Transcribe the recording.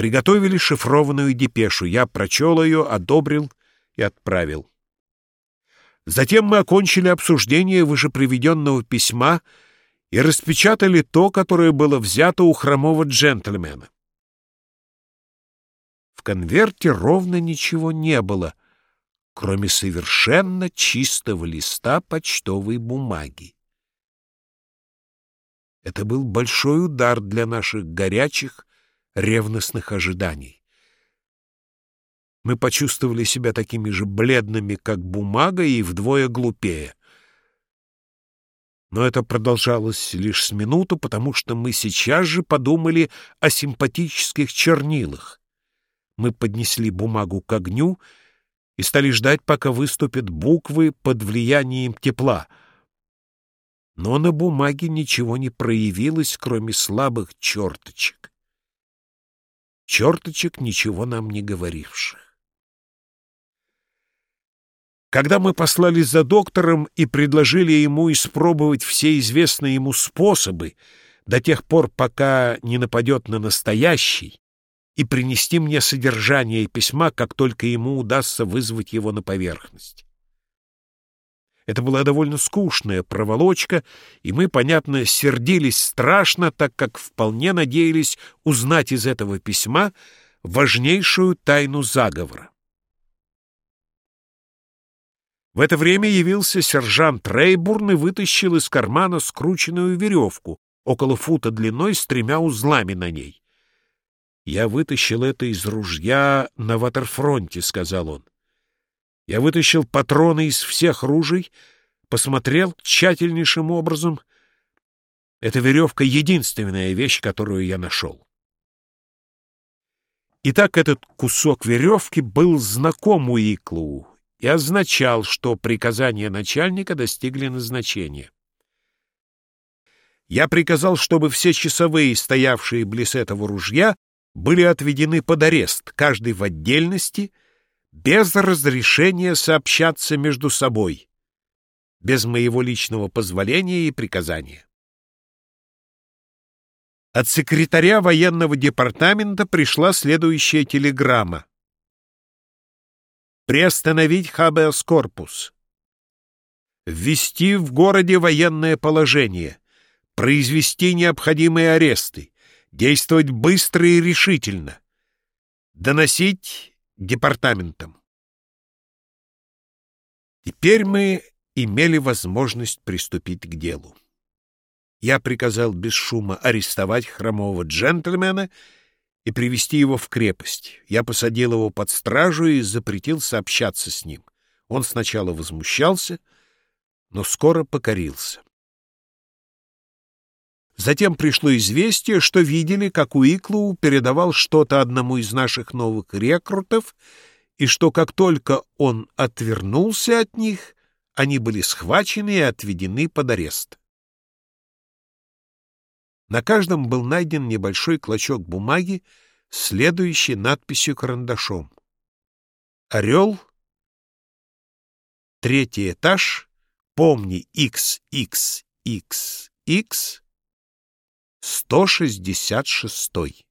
Приготовили шифрованную депешу. Я прочел ее, одобрил и отправил. Затем мы окончили обсуждение вышеприведенного письма и распечатали то, которое было взято у хромого джентльмена. В конверте ровно ничего не было, кроме совершенно чистого листа почтовой бумаги. Это был большой удар для наших горячих, ревностных ожиданий. Мы почувствовали себя такими же бледными, как бумага, и вдвое глупее. Но это продолжалось лишь с минуту, потому что мы сейчас же подумали о симпатических чернилах. Мы поднесли бумагу к огню и стали ждать, пока выступят буквы под влиянием тепла. Но на бумаге ничего не проявилось, кроме слабых черточек. Черточек, ничего нам не говоривших. Когда мы послали за доктором и предложили ему испробовать все известные ему способы до тех пор, пока не нападет на настоящий, и принести мне содержание письма, как только ему удастся вызвать его на поверхность. Это была довольно скучная проволочка, и мы, понятно, сердились страшно, так как вполне надеялись узнать из этого письма важнейшую тайну заговора. В это время явился сержант Рейбурн и вытащил из кармана скрученную веревку, около фута длиной, с тремя узлами на ней. «Я вытащил это из ружья на ватерфронте», — сказал он. «Я вытащил патроны из всех ружей, посмотрел тщательнейшим образом. Эта веревка — единственная вещь, которую я нашел». Итак, этот кусок веревки был знаком Уиклоу, и означал, что приказания начальника достигли назначения. Я приказал, чтобы все часовые, стоявшие близ этого ружья, были отведены под арест, каждый в отдельности, без разрешения сообщаться между собой, без моего личного позволения и приказания. От секретаря военного департамента пришла следующая телеграмма. Приостановить хабеас корпус, ввести в городе военное положение, произвести необходимые аресты, действовать быстро и решительно, доносить департаментам. Теперь мы имели возможность приступить к делу. Я приказал без шума арестовать хромого джентльмена и привести его в крепость. Я посадил его под стражу и запретил сообщаться с ним. Он сначала возмущался, но скоро покорился. Затем пришло известие, что видели, как Уиклоу передавал что-то одному из наших новых рекрутов, и что как только он отвернулся от них, они были схвачены и отведены под арест. На каждом был найден небольшой клочок бумаги, следующий надписью карандашом. «Орел, третий этаж, помни XXXX, 166».